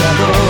together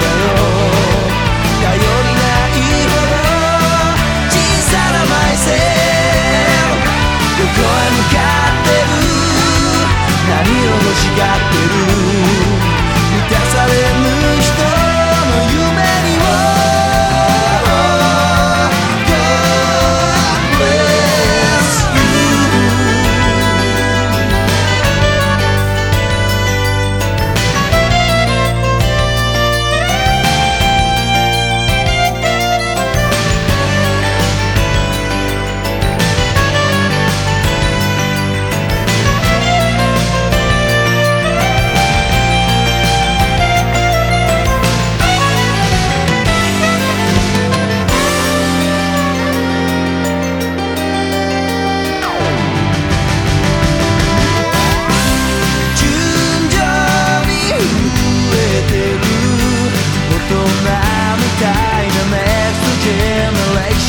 ってる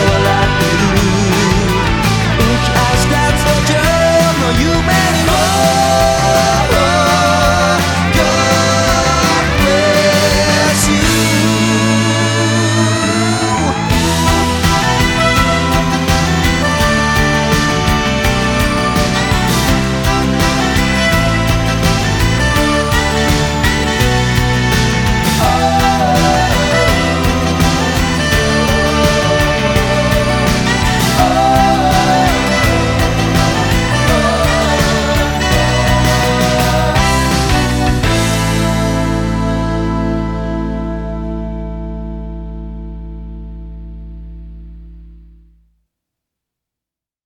笑ってる。浮き足立つ路上の夢に